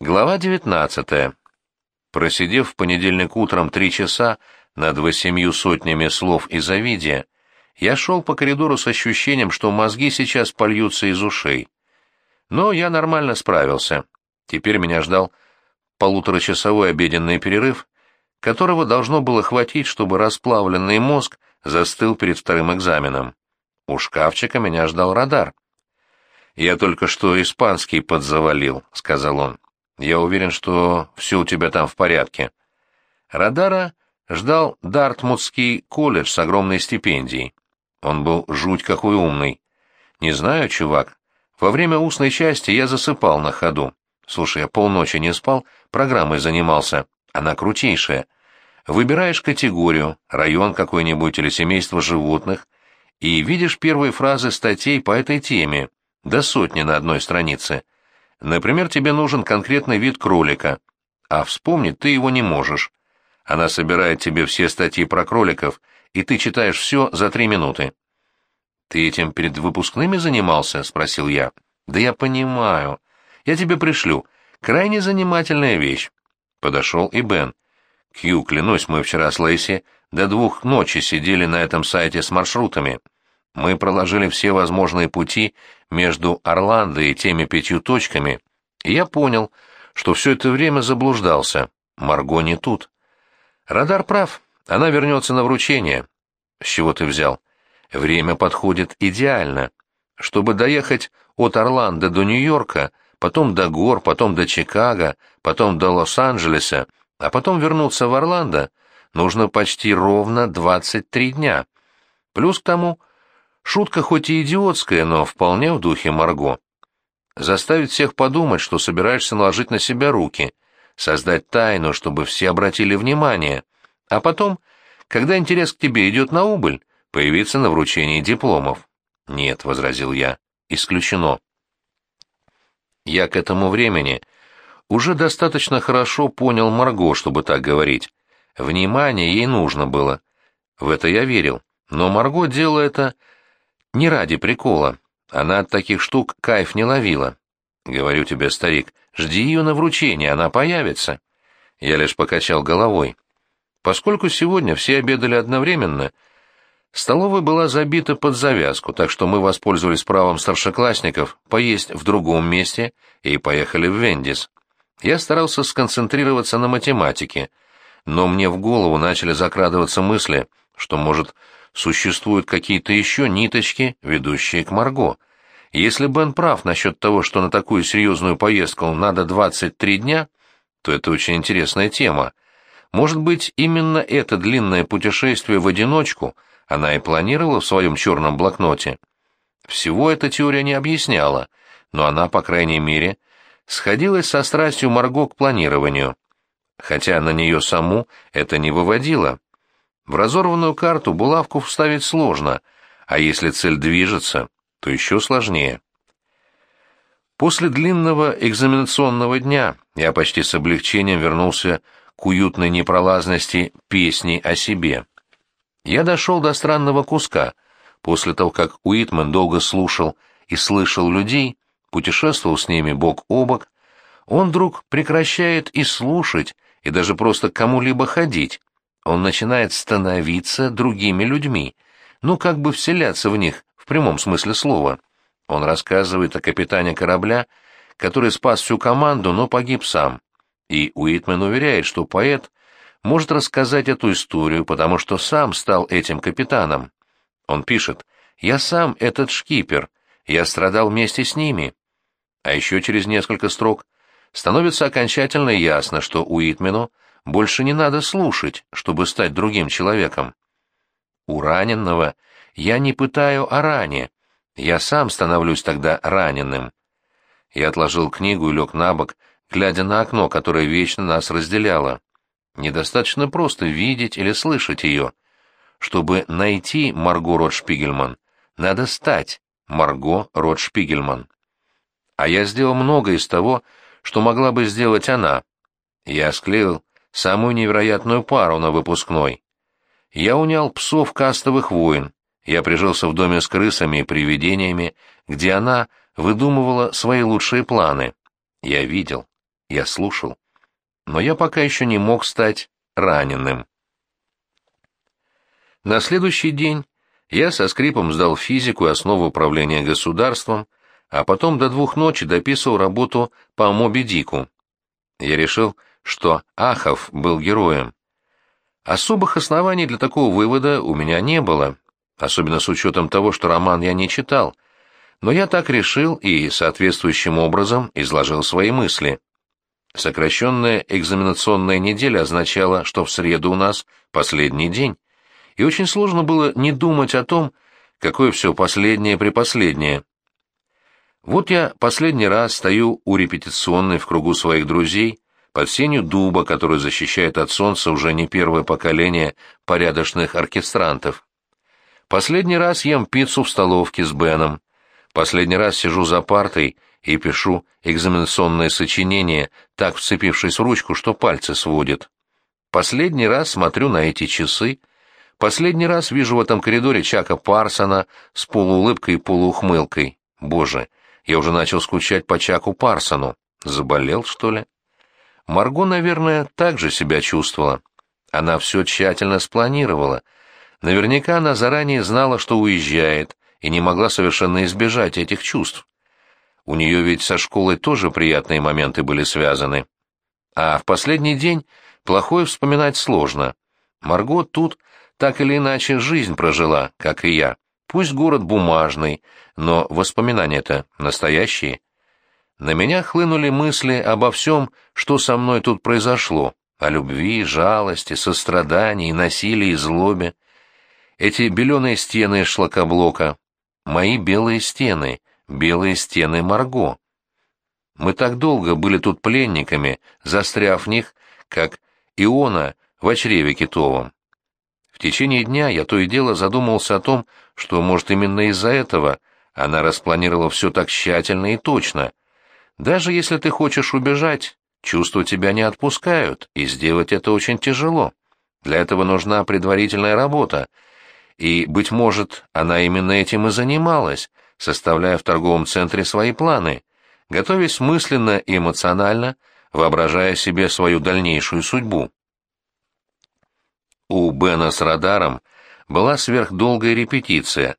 Глава 19. Просидев в понедельник утром три часа над восемью сотнями слов из Овидия, я шел по коридору с ощущением, что мозги сейчас польются из ушей. Но я нормально справился. Теперь меня ждал полуторачасовой обеденный перерыв, которого должно было хватить, чтобы расплавленный мозг застыл перед вторым экзаменом. У шкафчика меня ждал радар. «Я только что испанский подзавалил», — сказал он. Я уверен, что все у тебя там в порядке. Радара ждал Дартмутский колледж с огромной стипендией. Он был жуть какой умный. Не знаю, чувак. Во время устной части я засыпал на ходу. Слушай, я полночи не спал, программой занимался. Она крутейшая. Выбираешь категорию, район какой-нибудь или семейство животных, и видишь первые фразы статей по этой теме, до сотни на одной странице — Например, тебе нужен конкретный вид кролика, а вспомнить ты его не можешь. Она собирает тебе все статьи про кроликов, и ты читаешь все за три минуты. «Ты этим перед выпускными занимался?» — спросил я. «Да я понимаю. Я тебе пришлю. Крайне занимательная вещь». Подошел и Бен. «Кью, клянусь, мы вчера с Лейси до двух ночи сидели на этом сайте с маршрутами. Мы проложили все возможные пути между Орландо и теми пятью точками, и я понял, что все это время заблуждался. Марго не тут. Радар прав, она вернется на вручение. С чего ты взял? Время подходит идеально. Чтобы доехать от Орландо до Нью-Йорка, потом до гор, потом до Чикаго, потом до Лос-Анджелеса, а потом вернуться в Орландо, нужно почти ровно 23 дня. Плюс к тому Шутка хоть и идиотская, но вполне в духе Марго. Заставить всех подумать, что собираешься наложить на себя руки, создать тайну, чтобы все обратили внимание, а потом, когда интерес к тебе идет на убыль, появиться на вручении дипломов. «Нет», — возразил я, — «исключено». Я к этому времени уже достаточно хорошо понял Марго, чтобы так говорить. Внимание ей нужно было. В это я верил. Но Марго делала это не ради прикола. Она от таких штук кайф не ловила. Говорю тебе, старик, жди ее на вручение, она появится. Я лишь покачал головой. Поскольку сегодня все обедали одновременно, столовая была забита под завязку, так что мы воспользовались правом старшеклассников поесть в другом месте и поехали в Вендис. Я старался сконцентрироваться на математике, но мне в голову начали закрадываться мысли, что, может, существуют какие-то еще ниточки, ведущие к Марго. Если Бен прав насчет того, что на такую серьезную поездку надо 23 дня, то это очень интересная тема. Может быть, именно это длинное путешествие в одиночку она и планировала в своем черном блокноте. Всего эта теория не объясняла, но она, по крайней мере, сходилась со страстью Марго к планированию, хотя на нее саму это не выводило. В разорванную карту булавку вставить сложно, а если цель движется, то еще сложнее. После длинного экзаменационного дня я почти с облегчением вернулся к уютной непролазности песни о себе. Я дошел до странного куска. После того, как Уитман долго слушал и слышал людей, путешествовал с ними бок о бок, он вдруг прекращает и слушать, и даже просто кому-либо ходить, он начинает становиться другими людьми, ну, как бы вселяться в них, в прямом смысле слова. Он рассказывает о капитане корабля, который спас всю команду, но погиб сам. И Уитмен уверяет, что поэт может рассказать эту историю, потому что сам стал этим капитаном. Он пишет «Я сам этот шкипер, я страдал вместе с ними». А еще через несколько строк становится окончательно ясно, что Уитмену больше не надо слушать, чтобы стать другим человеком. У раненного я не пытаю о ране, я сам становлюсь тогда раненым. Я отложил книгу и лег на бок, глядя на окно, которое вечно нас разделяло. Недостаточно просто видеть или слышать ее. Чтобы найти Марго Ротшпигельман, надо стать Марго Ротшпигельман. А я сделал много из того, что могла бы сделать она. Я склеил самую невероятную пару на выпускной. Я унял псов кастовых войн, я прижился в доме с крысами и привидениями, где она выдумывала свои лучшие планы. Я видел. Я слушал. Но я пока еще не мог стать раненым. На следующий день я со скрипом сдал физику и основу управления государством, а потом до двух ночи дописывал работу по Моби Дику. Я решил, что Ахов был героем. Особых оснований для такого вывода у меня не было, особенно с учетом того, что роман я не читал, но я так решил и соответствующим образом изложил свои мысли. Сокращенная экзаменационная неделя означала, что в среду у нас последний день, и очень сложно было не думать о том, какое все последнее припоследнее. Вот я последний раз стою у репетиционной в кругу своих друзей, под сенью дуба, который защищает от солнца уже не первое поколение порядочных оркестрантов. Последний раз ем пиццу в столовке с Беном. Последний раз сижу за партой и пишу экзаменационное сочинение, так вцепившись в ручку, что пальцы сводит. Последний раз смотрю на эти часы. Последний раз вижу в этом коридоре Чака Парсона с полуулыбкой и полуухмылкой. Боже, я уже начал скучать по Чаку Парсону. Заболел, что ли? Марго, наверное, так же себя чувствовала. Она все тщательно спланировала. Наверняка она заранее знала, что уезжает, и не могла совершенно избежать этих чувств. У нее ведь со школой тоже приятные моменты были связаны. А в последний день плохое вспоминать сложно. Марго тут так или иначе жизнь прожила, как и я. Пусть город бумажный, но воспоминания-то настоящие. На меня хлынули мысли обо всем, что со мной тут произошло, о любви, жалости, сострадании, насилии и злобе. Эти беленые стены из шлакоблока, мои белые стены, белые стены Марго. Мы так долго были тут пленниками, застряв в них, как Иона в очреве китовом. В течение дня я то и дело задумался о том, что, может, именно из-за этого она распланировала все так тщательно и точно. Даже если ты хочешь убежать, чувства тебя не отпускают, и сделать это очень тяжело. Для этого нужна предварительная работа, и, быть может, она именно этим и занималась, составляя в торговом центре свои планы, готовясь мысленно и эмоционально, воображая себе свою дальнейшую судьбу. У Бена с радаром была сверхдолгая репетиция.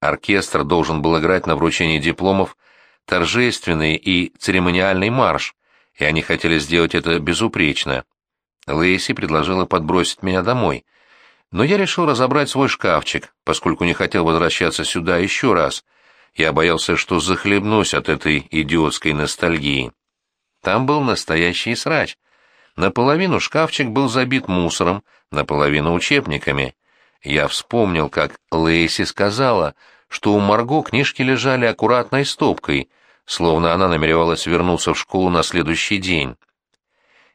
Оркестр должен был играть на вручении дипломов торжественный и церемониальный марш, и они хотели сделать это безупречно. Лейси предложила подбросить меня домой, но я решил разобрать свой шкафчик, поскольку не хотел возвращаться сюда еще раз — я боялся, что захлебнусь от этой идиотской ностальгии. Там был настоящий срач. Наполовину шкафчик был забит мусором, наполовину учебниками. Я вспомнил, как Лейси сказала, что у Марго книжки лежали аккуратной стопкой, словно она намеревалась вернуться в школу на следующий день.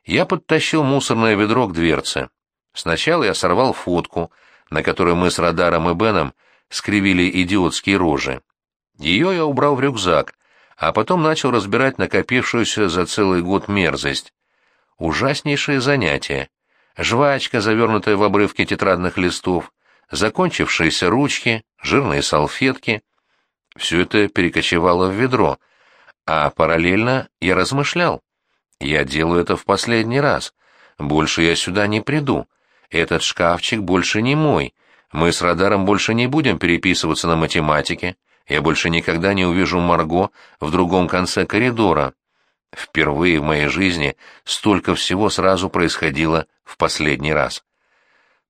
Я подтащил мусорное ведро к дверце. Сначала я сорвал фотку, на которой мы с Радаром и Беном скривили идиотские рожи. Ее я убрал в рюкзак, а потом начал разбирать накопившуюся за целый год мерзость. Ужаснейшее занятие. Жвачка, завернутая в обрывки тетрадных листов, закончившиеся ручки, жирные салфетки. Все это перекочевало в ведро, а параллельно я размышлял. Я делаю это в последний раз. Больше я сюда не приду. Этот шкафчик больше не мой. Мы с радаром больше не будем переписываться на математике я больше никогда не увижу Марго в другом конце коридора. Впервые в моей жизни столько всего сразу происходило в последний раз.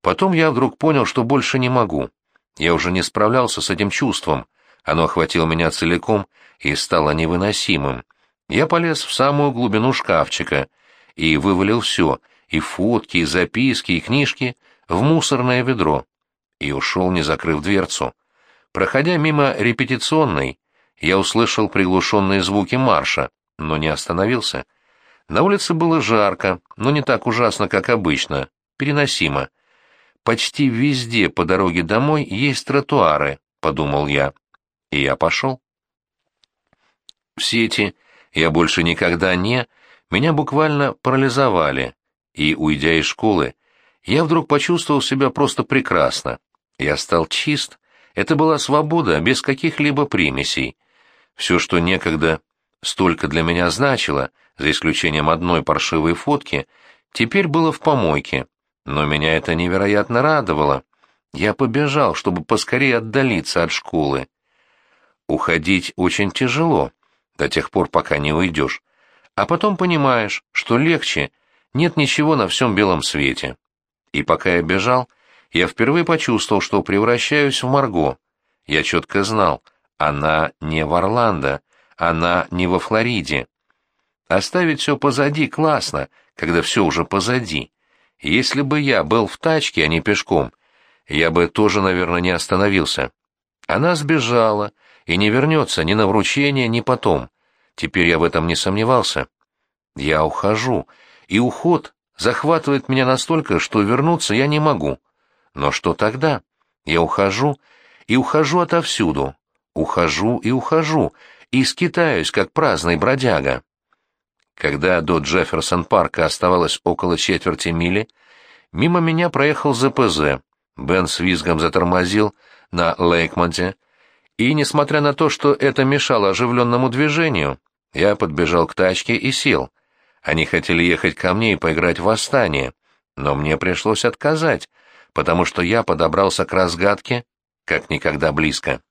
Потом я вдруг понял, что больше не могу. Я уже не справлялся с этим чувством. Оно охватило меня целиком и стало невыносимым. Я полез в самую глубину шкафчика и вывалил все, и фотки, и записки, и книжки, в мусорное ведро, и ушел, не закрыв дверцу. Проходя мимо репетиционной, я услышал приглушенные звуки марша, но не остановился. На улице было жарко, но не так ужасно, как обычно, переносимо. Почти везде по дороге домой есть тротуары, подумал я. И я пошел. В сети я больше никогда не, меня буквально парализовали, и, уйдя из школы, я вдруг почувствовал себя просто прекрасно. Я стал чист, это была свобода без каких-либо примесей. Все, что некогда столько для меня значило, за исключением одной паршивой фотки, теперь было в помойке, но меня это невероятно радовало. Я побежал, чтобы поскорее отдалиться от школы. Уходить очень тяжело, до тех пор, пока не уйдешь. А потом понимаешь, что легче, нет ничего на всем белом свете. И пока я бежал, я впервые почувствовал, что превращаюсь в Марго. Я четко знал, она не в Орландо, она не во Флориде. Оставить все позади классно, когда все уже позади. Если бы я был в тачке, а не пешком, я бы тоже, наверное, не остановился. Она сбежала и не вернется ни на вручение, ни потом. Теперь я в этом не сомневался. Я ухожу, и уход захватывает меня настолько, что вернуться я не могу. Но что тогда? Я ухожу, и ухожу отовсюду. Ухожу и ухожу, и скитаюсь, как праздный бродяга. Когда до Джефферсон-парка оставалось около четверти мили, мимо меня проехал ЗПЗ. Бен с визгом затормозил на Лейкмонте, и, несмотря на то, что это мешало оживленному движению, я подбежал к тачке и сел. Они хотели ехать ко мне и поиграть в восстание, но мне пришлось отказать, потому что я подобрался к разгадке как никогда близко.